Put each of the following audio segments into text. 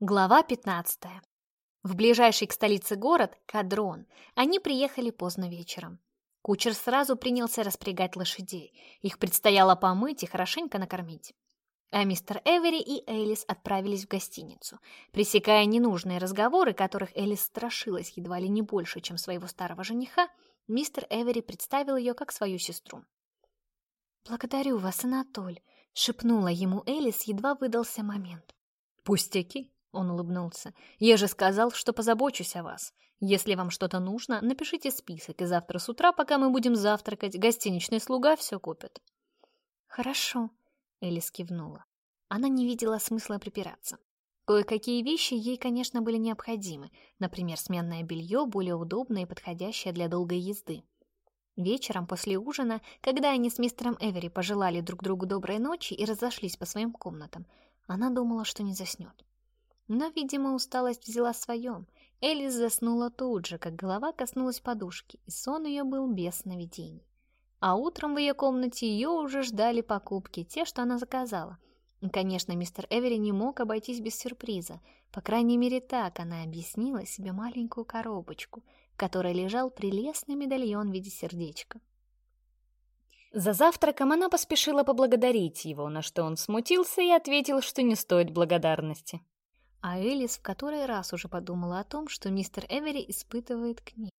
Глава 15. В ближайший к столице город, Кадрон, они приехали поздно вечером. Кучер сразу принялся распрягать лошадей. Их предстояло помыть и хорошенько накормить. А мистер Эвери и Элис отправились в гостиницу. Пресекая ненужные разговоры, которых Элис страшилась едва ли не больше, чем своего старого жениха, мистер Эвери представил ее как свою сестру. «Благодарю вас, Анатоль», — шепнула ему Элис, едва выдался момент. «Пустяки», он улыбнулся. «Я же сказал, что позабочусь о вас. Если вам что-то нужно, напишите список, и завтра с утра, пока мы будем завтракать, гостиничный слуга все купит». «Хорошо», — Элис кивнула. Она не видела смысла припираться. Кое-какие вещи ей, конечно, были необходимы, например, сменное белье, более удобное и подходящее для долгой езды. Вечером после ужина, когда они с мистером Эвери пожелали друг другу доброй ночи и разошлись по своим комнатам, она думала, что не заснет. Но, видимо, усталость взяла свое. Элис заснула тут же, как голова коснулась подушки, и сон ее был без сновидений. А утром в ее комнате ее уже ждали покупки, те, что она заказала. И, конечно, мистер Эвери не мог обойтись без сюрприза. По крайней мере, так она объяснила себе маленькую коробочку, в которой лежал прелестный медальон в виде сердечка. За завтраком она поспешила поблагодарить его, на что он смутился и ответил, что не стоит благодарности а Элис в который раз уже подумала о том, что мистер Эвери испытывает к ней.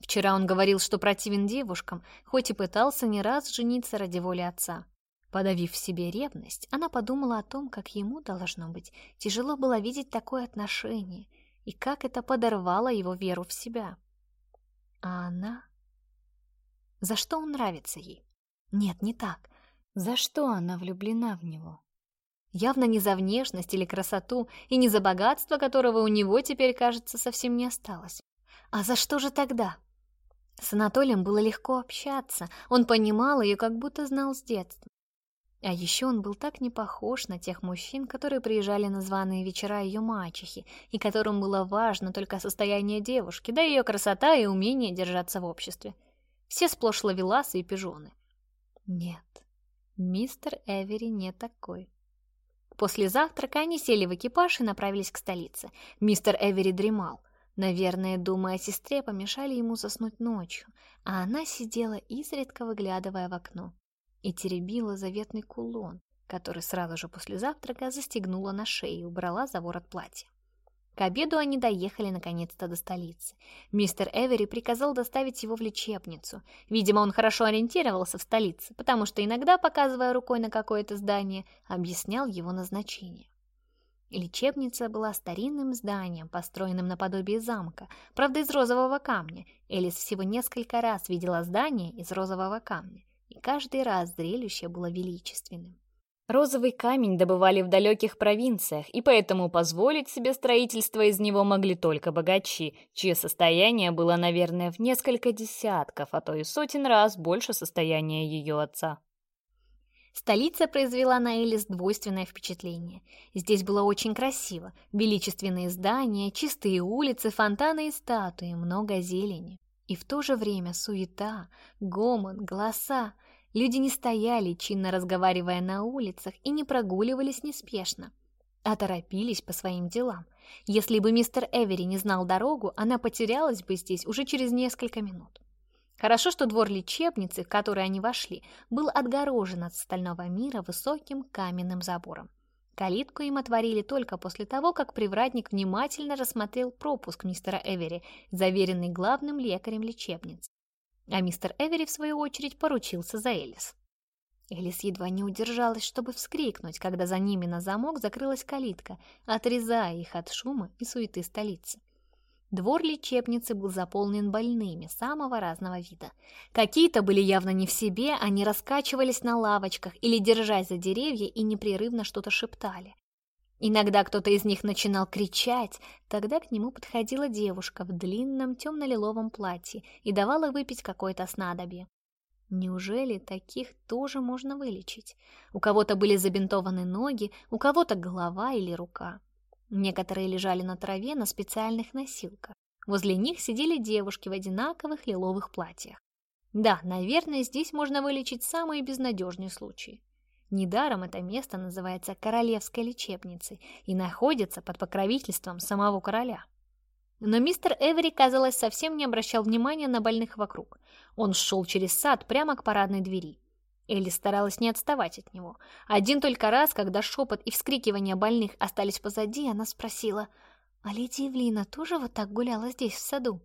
Вчера он говорил, что противен девушкам, хоть и пытался не раз жениться ради воли отца. Подавив в себе ревность, она подумала о том, как ему, должно быть, тяжело было видеть такое отношение, и как это подорвало его веру в себя. А она... За что он нравится ей? Нет, не так. За что она влюблена в него? Явно не за внешность или красоту, и не за богатство, которого у него теперь, кажется, совсем не осталось. А за что же тогда? С Анатолием было легко общаться, он понимал ее, как будто знал с детства. А еще он был так не похож на тех мужчин, которые приезжали на званые вечера ее мачехи, и которым было важно только состояние девушки, да ее красота и умение держаться в обществе. Все сплошь ловеласы и пижоны. Нет, мистер Эвери не такой. После завтрака они сели в экипаж и направились к столице. Мистер Эвери дремал. Наверное, думая о сестре, помешали ему заснуть ночью, а она сидела изредка выглядывая в окно и теребила заветный кулон, который сразу же после завтрака застегнула на шее и убрала за ворот платья. К обеду они доехали наконец-то до столицы. Мистер Эвери приказал доставить его в лечебницу. Видимо, он хорошо ориентировался в столице, потому что иногда, показывая рукой на какое-то здание, объяснял его назначение. Лечебница была старинным зданием, построенным наподобие замка, правда из розового камня. Элис всего несколько раз видела здание из розового камня, и каждый раз зрелище было величественным. Розовый камень добывали в далеких провинциях, и поэтому позволить себе строительство из него могли только богачи, чье состояние было, наверное, в несколько десятков, а то и сотен раз больше состояния ее отца. Столица произвела на Элис двойственное впечатление. Здесь было очень красиво. Величественные здания, чистые улицы, фонтаны и статуи, много зелени. И в то же время суета, гомон, голоса — Люди не стояли, чинно разговаривая на улицах, и не прогуливались неспешно, а торопились по своим делам. Если бы мистер Эвери не знал дорогу, она потерялась бы здесь уже через несколько минут. Хорошо, что двор лечебницы, в который они вошли, был отгорожен от остального мира высоким каменным забором. Калитку им отворили только после того, как привратник внимательно рассмотрел пропуск мистера Эвери, заверенный главным лекарем лечебницы а мистер Эвери, в свою очередь, поручился за Элис. Элис едва не удержалась, чтобы вскрикнуть, когда за ними на замок закрылась калитка, отрезая их от шума и суеты столицы. Двор лечебницы был заполнен больными самого разного вида. Какие-то были явно не в себе, они раскачивались на лавочках или, держась за деревья, и непрерывно что-то шептали. Иногда кто-то из них начинал кричать, тогда к нему подходила девушка в длинном темно-лиловом платье и давала выпить какое-то снадобье. Неужели таких тоже можно вылечить? У кого-то были забинтованы ноги, у кого-то голова или рука. Некоторые лежали на траве на специальных носилках. Возле них сидели девушки в одинаковых лиловых платьях. Да, наверное, здесь можно вылечить самые безнадежные случаи. Недаром это место называется Королевской лечебницей и находится под покровительством самого короля. Но мистер Эвери, казалось, совсем не обращал внимания на больных вокруг. Он шел через сад прямо к парадной двери. Элли старалась не отставать от него. Один только раз, когда шепот и вскрикивания больных остались позади, она спросила, «А леди Евлина тоже вот так гуляла здесь, в саду?»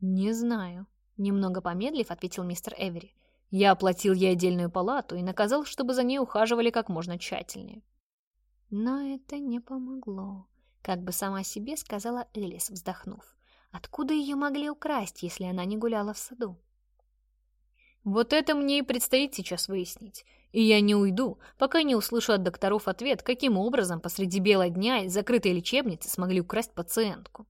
«Не знаю», — немного помедлив, ответил мистер Эвери. «Я оплатил ей отдельную палату и наказал, чтобы за ней ухаживали как можно тщательнее». Но это не помогло, как бы сама себе сказала Элис, вздохнув. Откуда ее могли украсть, если она не гуляла в саду? Вот это мне и предстоит сейчас выяснить. И я не уйду, пока не услышу от докторов ответ, каким образом посреди бела дня из закрытой лечебницы смогли украсть пациентку.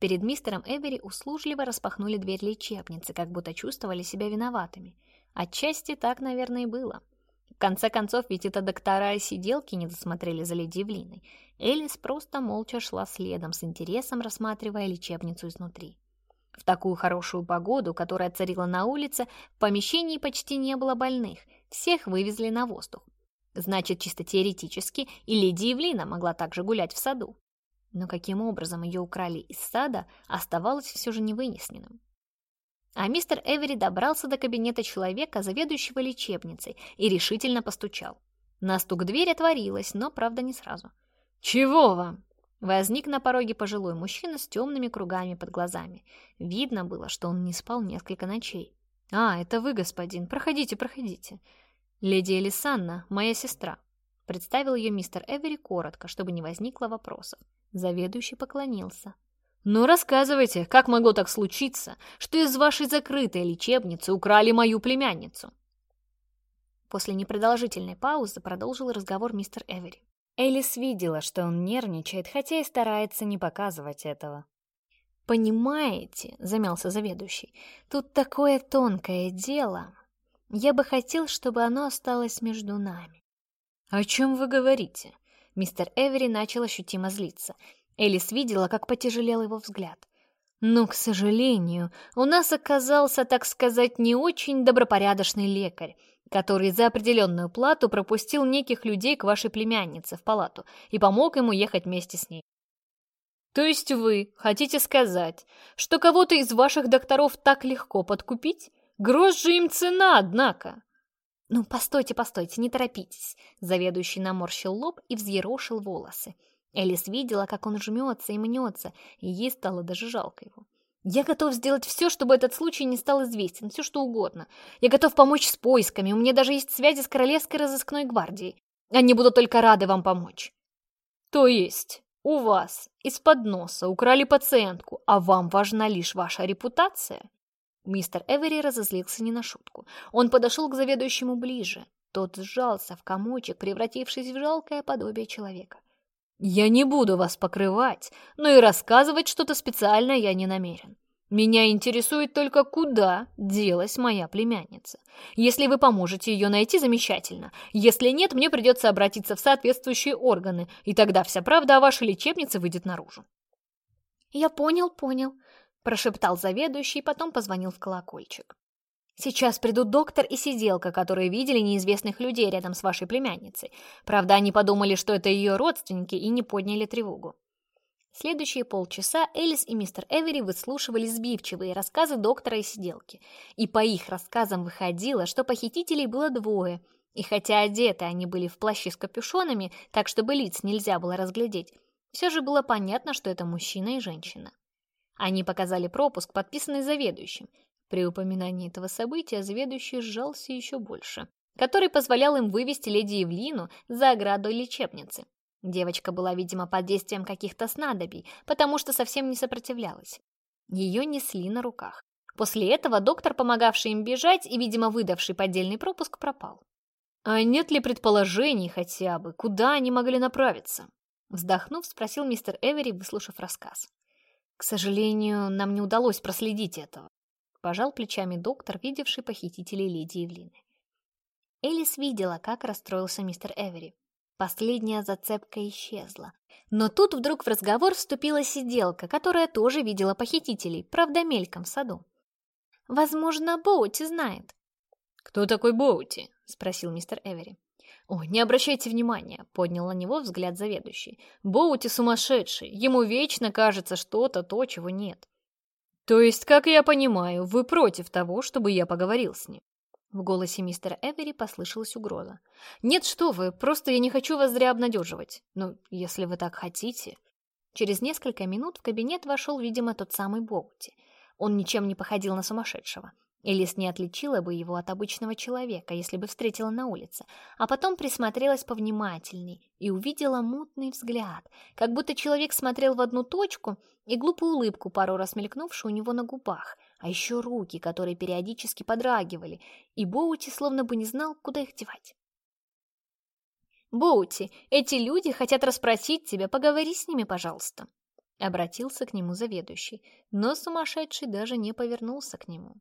Перед мистером Эвери услужливо распахнули дверь лечебницы, как будто чувствовали себя виноватыми. Отчасти так, наверное, и было. В конце концов, ведь это доктора и сиделки не досмотрели за леди Евлиной. Элис просто молча шла следом, с интересом рассматривая лечебницу изнутри. В такую хорошую погоду, которая царила на улице, в помещении почти не было больных, всех вывезли на воздух. Значит, чисто теоретически и леди Евлина могла также гулять в саду. Но каким образом ее украли из сада, оставалось все же невынесенным. А мистер Эвери добрался до кабинета человека, заведующего лечебницей, и решительно постучал. На стук дверь отворилась, но, правда, не сразу. «Чего вам?» Возник на пороге пожилой мужчина с темными кругами под глазами. Видно было, что он не спал несколько ночей. «А, это вы, господин. Проходите, проходите. Леди Элисанна, моя сестра». Представил ее мистер Эвери коротко, чтобы не возникло вопросов. Заведующий поклонился. «Ну, рассказывайте, как могло так случиться, что из вашей закрытой лечебницы украли мою племянницу?» После непродолжительной паузы продолжил разговор мистер Эвери. Элис видела, что он нервничает, хотя и старается не показывать этого. «Понимаете», — замялся заведующий, — «тут такое тонкое дело. Я бы хотел, чтобы оно осталось между нами». «О чем вы говорите?» Мистер Эвери начал ощутимо злиться. Элис видела, как потяжелел его взгляд. «Но, к сожалению, у нас оказался, так сказать, не очень добропорядочный лекарь который за определенную плату пропустил неких людей к вашей племяннице в палату и помог ему ехать вместе с ней. То есть вы хотите сказать, что кого-то из ваших докторов так легко подкупить? Грош же им цена, однако. Ну, постойте, постойте, не торопитесь. Заведующий наморщил лоб и взъерошил волосы. Элис видела, как он жмется и мнется, и ей стало даже жалко его. Я готов сделать все, чтобы этот случай не стал известен, все что угодно. Я готов помочь с поисками, у меня даже есть связи с Королевской разыскной гвардией. Они будут только рады вам помочь. То есть, у вас из-под носа украли пациентку, а вам важна лишь ваша репутация? Мистер Эвери разозлился не на шутку. Он подошел к заведующему ближе. Тот сжался в комочек, превратившись в жалкое подобие человека. Я не буду вас покрывать, но и рассказывать что-то специальное я не намерен. Меня интересует только, куда делась моя племянница. Если вы поможете ее найти, замечательно. Если нет, мне придется обратиться в соответствующие органы, и тогда вся правда о вашей лечебнице выйдет наружу. «Я понял, понял», – прошептал заведующий, потом позвонил в колокольчик. Сейчас придут доктор и сиделка, которые видели неизвестных людей рядом с вашей племянницей. Правда, они подумали, что это ее родственники и не подняли тревогу. Следующие полчаса Элис и мистер Эвери выслушивали сбивчивые рассказы доктора и сиделки. И по их рассказам выходило, что похитителей было двое. И хотя одеты они были в плащи с капюшонами, так чтобы лиц нельзя было разглядеть, все же было понятно, что это мужчина и женщина. Они показали пропуск, подписанный заведующим, при упоминании этого события заведующий сжался еще больше, который позволял им вывести леди Евлину за ограду лечебницы. Девочка была, видимо, под действием каких-то снадобий, потому что совсем не сопротивлялась. Ее несли на руках. После этого доктор, помогавший им бежать и, видимо, выдавший поддельный пропуск, пропал. «А нет ли предположений хотя бы, куда они могли направиться?» Вздохнув, спросил мистер Эвери, выслушав рассказ. «К сожалению, нам не удалось проследить этого. Пожал плечами доктор, видевший похитителей леди Евлины. Элис видела, как расстроился мистер Эвери. Последняя зацепка исчезла. Но тут вдруг в разговор вступила сиделка, которая тоже видела похитителей, правда мельком в саду. Возможно, Боути знает. «Кто такой Боути?» — спросил мистер Эвери. «О, не обращайте внимания», — поднял на него взгляд заведующий. «Боути сумасшедший, ему вечно кажется что-то то, чего нет». «То есть, как я понимаю, вы против того, чтобы я поговорил с ним?» В голосе мистера Эвери послышалась угроза. «Нет, что вы, просто я не хочу вас зря обнадеживать. Ну, если вы так хотите...» Через несколько минут в кабинет вошел, видимо, тот самый Боути. Он ничем не походил на сумасшедшего. Элис не отличила бы его от обычного человека, если бы встретила на улице, а потом присмотрелась повнимательней и увидела мутный взгляд, как будто человек смотрел в одну точку и глупую улыбку, пару раз мелькнувшую у него на губах, а еще руки, которые периодически подрагивали, и Боути словно бы не знал, куда их девать. «Боути, эти люди хотят расспросить тебя, поговори с ними, пожалуйста», — обратился к нему заведующий, но сумасшедший даже не повернулся к нему.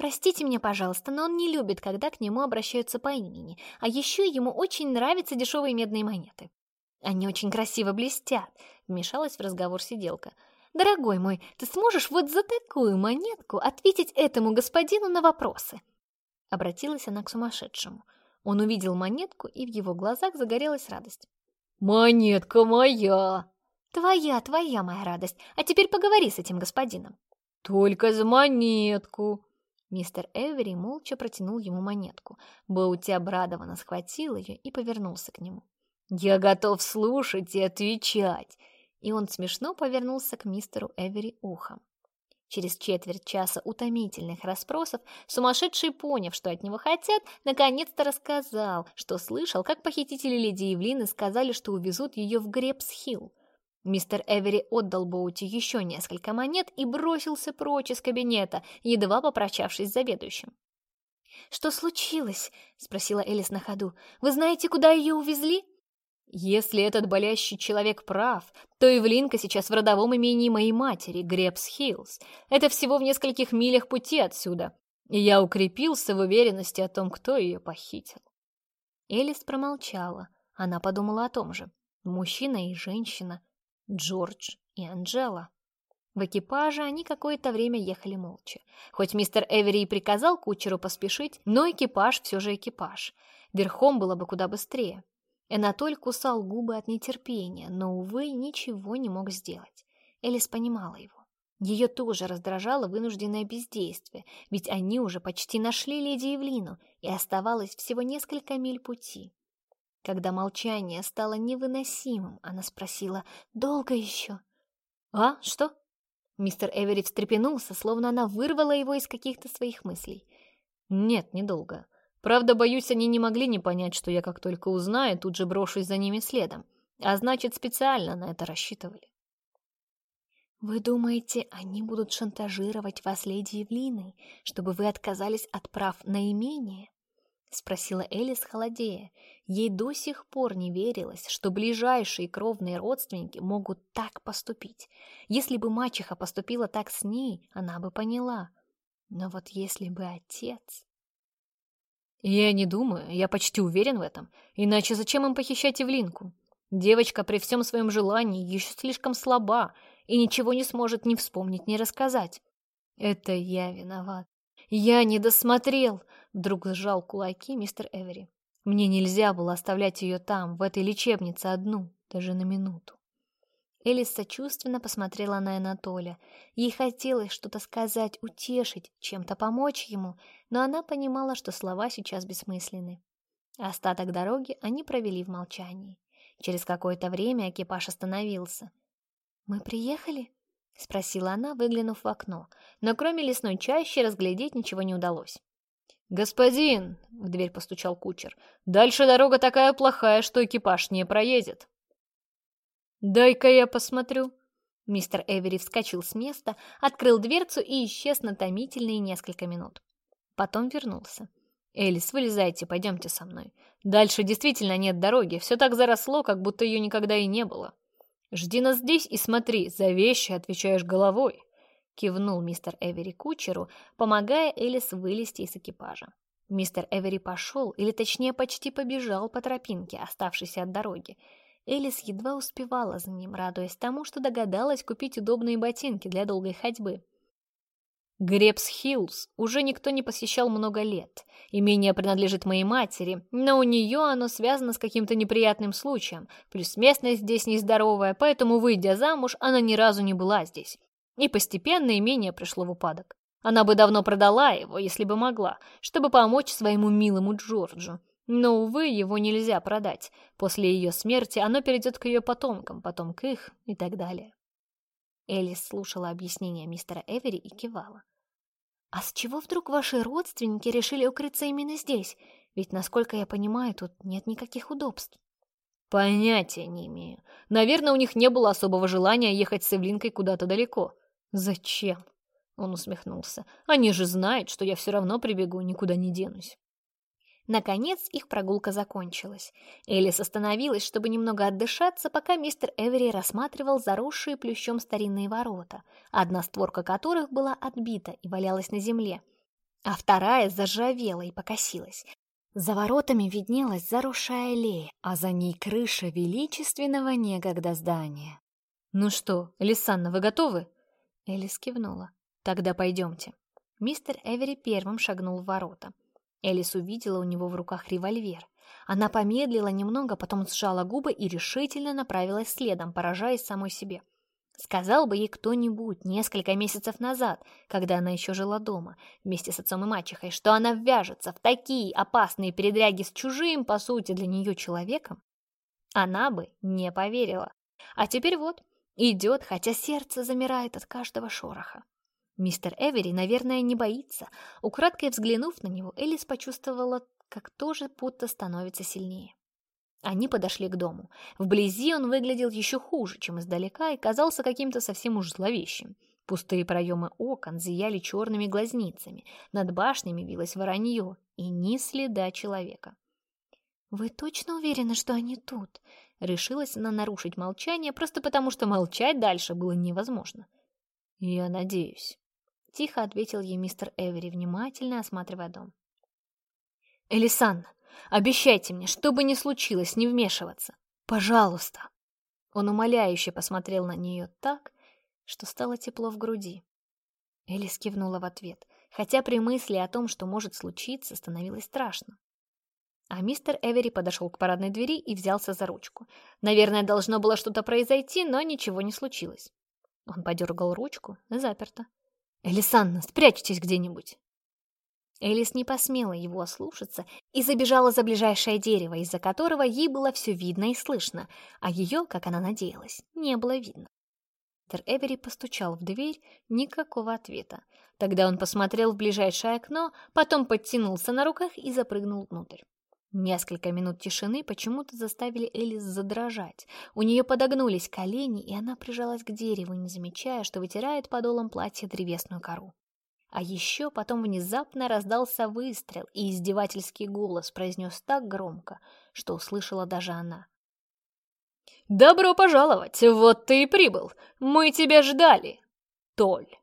Простите меня, пожалуйста, но он не любит, когда к нему обращаются по имени, а еще ему очень нравятся дешевые медные монеты. Они очень красиво блестят, вмешалась в разговор сиделка. Дорогой мой, ты сможешь вот за такую монетку ответить этому господину на вопросы? Обратилась она к сумасшедшему. Он увидел монетку, и в его глазах загорелась радость. «Монетка моя!» «Твоя, твоя моя радость. А теперь поговори с этим господином». «Только за монетку!» Мистер Эвери молча протянул ему монетку. Боути обрадованно схватил ее и повернулся к нему. «Я готов слушать и отвечать!» И он смешно повернулся к мистеру Эвери ухом. Через четверть часа утомительных расспросов сумасшедший, поняв, что от него хотят, наконец-то рассказал, что слышал, как похитители леди Евлины сказали, что увезут ее в Гребс-Хилл. Мистер Эвери отдал Боути еще несколько монет и бросился прочь из кабинета, едва попрощавшись с заведующим. «Что случилось?» — спросила Элис на ходу. «Вы знаете, куда ее увезли?» «Если этот болящий человек прав, то Эвлинка сейчас в родовом имении моей матери, Гребс Хиллз. Это всего в нескольких милях пути отсюда, и я укрепился в уверенности о том, кто ее похитил». Элис промолчала. Она подумала о том же. Мужчина и женщина — Джордж и Анджела. В экипаже они какое-то время ехали молча. Хоть мистер Эвери и приказал кучеру поспешить, но экипаж все же экипаж. Верхом было бы куда быстрее. Анатоль кусал губы от нетерпения, но, увы, ничего не мог сделать. Элис понимала его. Ее тоже раздражало вынужденное бездействие, ведь они уже почти нашли леди Евлину, и оставалось всего несколько миль пути. Когда молчание стало невыносимым, она спросила «Долго еще?» «А, что?» Мистер Эвери встрепенулся, словно она вырвала его из каких-то своих мыслей. «Нет, недолго. Правда, боюсь, они не могли не понять, что я как только узнаю, тут же брошусь за ними следом. А значит, специально на это рассчитывали». «Вы думаете, они будут шантажировать вас, леди Евлиной, чтобы вы отказались от прав на имение?» — спросила Элис, холодея. Ей до сих пор не верилось, что ближайшие кровные родственники могут так поступить. Если бы мачеха поступила так с ней, она бы поняла. Но вот если бы отец... Я не думаю, я почти уверен в этом. Иначе зачем им похищать Евлинку? Девочка при всем своем желании еще слишком слаба и ничего не сможет ни вспомнить, ни рассказать. Это я виноват. Я не досмотрел. Вдруг сжал кулаки мистер Эвери. Мне нельзя было оставлять ее там, в этой лечебнице одну, даже на минуту. Элис сочувственно посмотрела на Анатолия. Ей хотелось что-то сказать, утешить, чем-то помочь ему, но она понимала, что слова сейчас бессмысленны. Остаток дороги они провели в молчании. Через какое-то время экипаж остановился. «Мы приехали?» — спросила она, выглянув в окно, но кроме лесной чащи разглядеть ничего не удалось. «Господин!» — в дверь постучал кучер. «Дальше дорога такая плохая, что экипаж не проедет». «Дай-ка я посмотрю». Мистер Эвери вскочил с места, открыл дверцу и исчез на томительные несколько минут. Потом вернулся. «Элис, вылезайте, пойдемте со мной. Дальше действительно нет дороги, все так заросло, как будто ее никогда и не было. Жди нас здесь и смотри, за вещи отвечаешь головой» кивнул мистер Эвери кучеру, помогая Элис вылезти из экипажа. Мистер Эвери пошел, или точнее почти побежал по тропинке, оставшейся от дороги. Элис едва успевала за ним, радуясь тому, что догадалась купить удобные ботинки для долгой ходьбы. Гребс Хиллз уже никто не посещал много лет. Имение принадлежит моей матери, но у нее оно связано с каким-то неприятным случаем, плюс местность здесь нездоровая, поэтому, выйдя замуж, она ни разу не была здесь. И постепенно имение пришло в упадок. Она бы давно продала его, если бы могла, чтобы помочь своему милому Джорджу. Но, увы, его нельзя продать. После ее смерти оно перейдет к ее потомкам, потом к их и так далее. Элис слушала объяснения мистера Эвери и кивала. «А с чего вдруг ваши родственники решили укрыться именно здесь? Ведь, насколько я понимаю, тут нет никаких удобств». «Понятия не имею. Наверное, у них не было особого желания ехать с Эвлинкой куда-то далеко. Зачем?» Он усмехнулся. «Они же знают, что я все равно прибегу, никуда не денусь». Наконец их прогулка закончилась. Элис остановилась, чтобы немного отдышаться, пока мистер Эвери рассматривал заросшие плющом старинные ворота, одна створка которых была отбита и валялась на земле, а вторая заржавела и покосилась. За воротами виднелась заросшая аллея, а за ней крыша величественного некогда здания. «Ну что, Лисанна, вы готовы?» Элис кивнула. «Тогда пойдемте». Мистер Эвери первым шагнул в ворота. Элис увидела у него в руках револьвер. Она помедлила немного, потом сжала губы и решительно направилась следом, поражаясь самой себе. Сказал бы ей кто-нибудь несколько месяцев назад, когда она еще жила дома, вместе с отцом и мачехой, что она ввяжется в такие опасные передряги с чужим, по сути, для нее человеком, она бы не поверила. А теперь вот, идет, хотя сердце замирает от каждого шороха. Мистер Эвери, наверное, не боится. Украдкой взглянув на него, Элис почувствовала, как тоже будто становится сильнее. Они подошли к дому. Вблизи он выглядел еще хуже, чем издалека, и казался каким-то совсем уж зловещим. Пустые проемы окон зияли черными глазницами, над башнями вилось воронье, и ни следа человека. «Вы точно уверены, что они тут?» Решилась она нарушить молчание, просто потому что молчать дальше было невозможно. «Я надеюсь». — тихо ответил ей мистер Эвери, внимательно осматривая дом. «Элисанна, обещайте мне, что бы ни случилось, не вмешиваться. Пожалуйста!» Он умоляюще посмотрел на нее так, что стало тепло в груди. Элис кивнула в ответ, хотя при мысли о том, что может случиться, становилось страшно. А мистер Эвери подошел к парадной двери и взялся за ручку. Наверное, должно было что-то произойти, но ничего не случилось. Он подергал ручку, заперто. «Элисанна, спрячьтесь где-нибудь!» Элис не посмела его ослушаться и забежала за ближайшее дерево, из-за которого ей было все видно и слышно, а ее, как она надеялась, не было видно. Тер Эвери постучал в дверь, никакого ответа. Тогда он посмотрел в ближайшее окно, потом подтянулся на руках и запрыгнул внутрь. Несколько минут тишины почему-то заставили Элис задрожать. У нее подогнулись колени, и она прижалась к дереву, не замечая, что вытирает подолом платья древесную кору. А еще потом внезапно раздался выстрел, и издевательский голос произнес так громко, что услышала даже она. «Добро пожаловать! Вот ты и прибыл! Мы тебя ждали, Толь!»